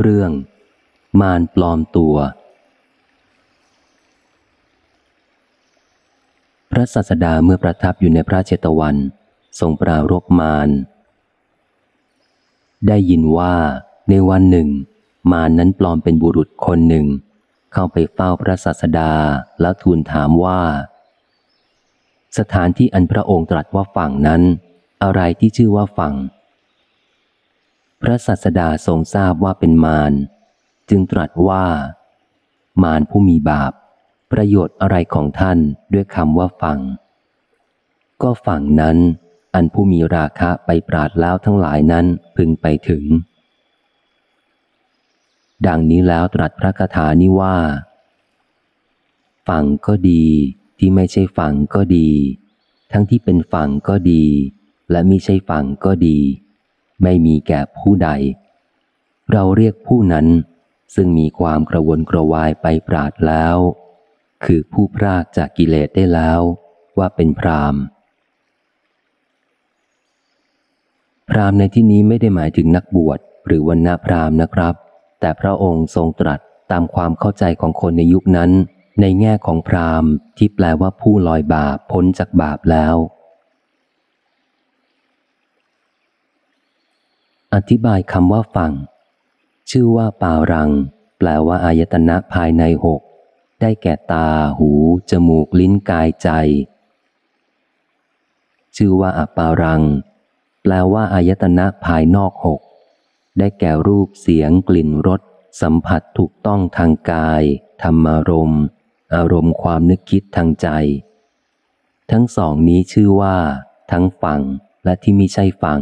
เรื่อง มารปลอมตัว พระสัสดาเมื่อประทับอยู่ในพระเจตวันทรงปรารบมารได้ยินว่าในวันหนึ่ง มารนั้นปลอมเป็นบุรุษคนหนึ่ง เข้าไปเฝ้าพระสัสดาแล้วทูลถามว่า สถานที่อันพระองค์ตรัสว่าฝั่งนั้น อะไรที่ชื่อว่าฝั่ง พระสัสดาทรงทราบว่าเป็นมาร จึงตรัสว่า มารผู้มีบาป ประโยชน์อะไรของท่านด้วยคำว่าฝั่งก็ฝั่งนั้น อันผู้มีราคะไปปราดแล้วทั้งหลายนั้นพึงไปถึง ดังนี้แล้วตรัสพระคาถานี้ว่าฝั่งก็ดีที่ไม่ใช่ฝั่งก็ดี ทั้งที่เป็นฝั่งก็ดี และม่ใช่ฝั่งก็ดี ไม่มีแก่ผู้ใด เราเรียกผู้นั้น ซึ่งมีความกระวนกระวายไปปราดแล้ว คือผู้พรากจากกิเลสได้แล้วว่าเป็นพรามพรามในที่นี้ไม่ได้หมายถึงนักบวชหรือวันณพรามนะครับ แต่พระองค์ทรงตรัสตามความเข้าใจของคนในยุคนั้น ในแง่ของพรามที่แปลว่าผู้ลอยบาปพ้นจากบาปแล้ว อธิบายคำว่าฝั่งชื่อว่าป่ารัง แปลว่าอายตนะภายในหก ได้แก่ตา หู จมูก ลิ้น กาย ใจ ชื่อว่าอปารัง แปลว่าอายตนะภายนอกหก ได้แก่รูป เสียง กลิ่น รส สัมผัสถูกต้องทางกาย ธรรมารมณ์ อารมณ์ความนึกคิดทางใจ ทั้งสองนี้ชื่อว่า ทั้งฝั่งและที่ไม่ใช่ฝั่ง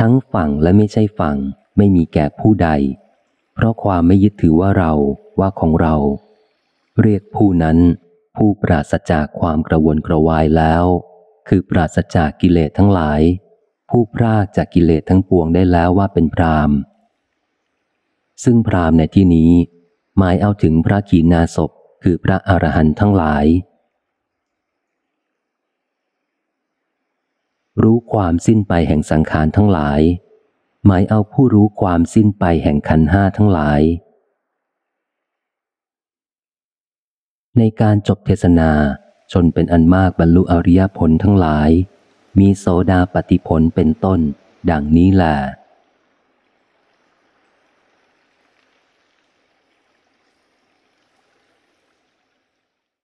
ทั้งฝั่งและไม่ใช่ฝั่ง ไม่มีแก่ผู้ใด เพราะความไม่ยึดถือว่าเราว่าของเรา เรียกผู้นั้น ผู้ปราศจากความกระวนกระวายแล้ว คือปราศจากกิเลสทั้งหลาย ผู้พรากจากกิเลสทั้งปวงได้แล้วว่าเป็นพรามซึ่งพรามในที่นี้ หมายเอาถึงพระขีณาสพคือพระอรหันต์ทั้งหลาย รู้ความสิ้นไปแห่งสังขารทั้งหลาย หมายเอาผู้รู้ความสิ้นไปแห่งขันห้าทั้งหลาย ในการจบเทศนาชนเป็นอันมากบรรลุอริยผลทั้งหลาย มีโสดาปฏิผลเป็นต้น ดังนี้แหละ